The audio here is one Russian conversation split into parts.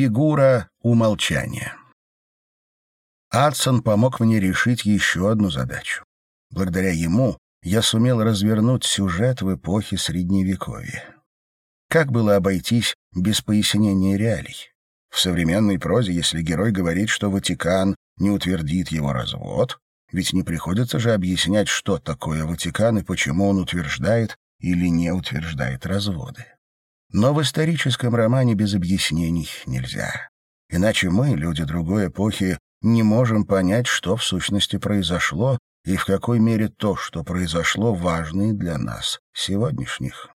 Фигура умолчания. Адсон помог мне решить еще одну задачу. Благодаря ему я сумел развернуть сюжет в эпохе Средневековья. Как было обойтись без пояснения реалий? В современной прозе, если герой говорит, что Ватикан не утвердит его развод, ведь не приходится же объяснять, что такое Ватикан и почему он утверждает или не утверждает разводы. Но в историческом романе без объяснений нельзя. Иначе мы, люди другой эпохи, не можем понять, что в сущности произошло и в какой мере то, что произошло, важно для нас, сегодняшних.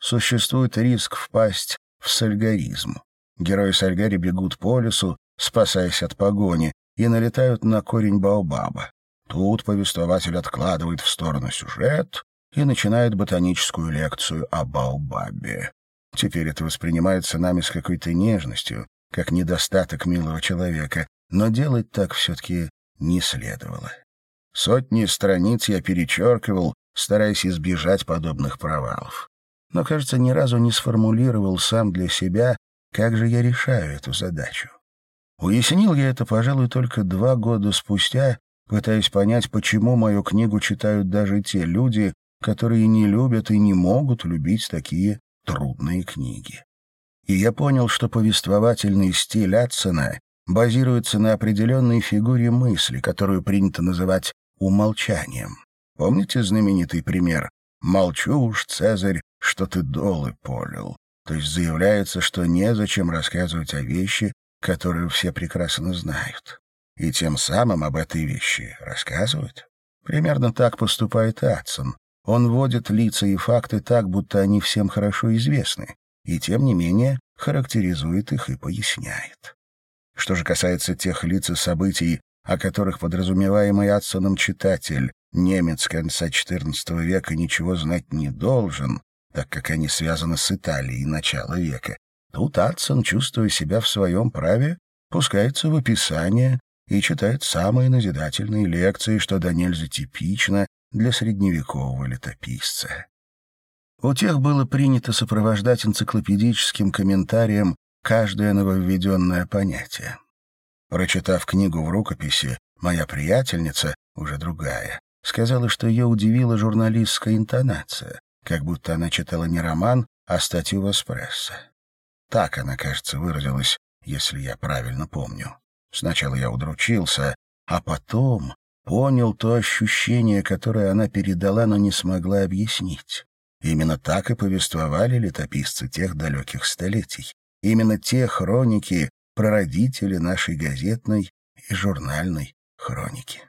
Существует риск впасть в сальгаризм. Герои Сальгари бегут по лесу, спасаясь от погони, и налетают на корень Баобаба. Тут повествователь откладывает в сторону сюжет и начинает ботаническую лекцию о Баобабе. Теперь это воспринимается нами с какой-то нежностью, как недостаток милого человека, но делать так все-таки не следовало. Сотни страниц я перечеркивал, стараясь избежать подобных провалов. Но, кажется, ни разу не сформулировал сам для себя, как же я решаю эту задачу. Уяснил я это, пожалуй, только два года спустя, пытаясь понять, почему мою книгу читают даже те люди, которые не любят и не могут любить такие трудные книги. И я понял, что повествовательный стиль Атсона базируется на определенной фигуре мысли, которую принято называть умолчанием. Помните знаменитый пример «Молчу уж, Цезарь, что ты долы полил»? То есть заявляется, что незачем рассказывать о вещи, которую все прекрасно знают. И тем самым об этой вещи рассказывают. Примерно так поступает Атсон. Он вводит лица и факты так, будто они всем хорошо известны, и тем не менее характеризует их и поясняет. Что же касается тех лиц и событий, о которых подразумеваемый Атсоном читатель, немец конца XIV века, ничего знать не должен, так как они связаны с Италией начала века, тут Атсон, чувствуя себя в своем праве, пускается в описание и читает самые назидательные лекции, что до нельзя типично для средневекового летописца. У тех было принято сопровождать энциклопедическим комментарием каждое нововведенное понятие. Прочитав книгу в рукописи, моя приятельница, уже другая, сказала, что ее удивила журналистская интонация, как будто она читала не роман, а статью в «Эспрессо». Так она, кажется, выразилась, если я правильно помню. Сначала я удручился, а потом понял то ощущение, которое она передала, но не смогла объяснить. Именно так и повествовали летописцы тех далеких столетий. Именно те хроники, прародители нашей газетной и журнальной хроники.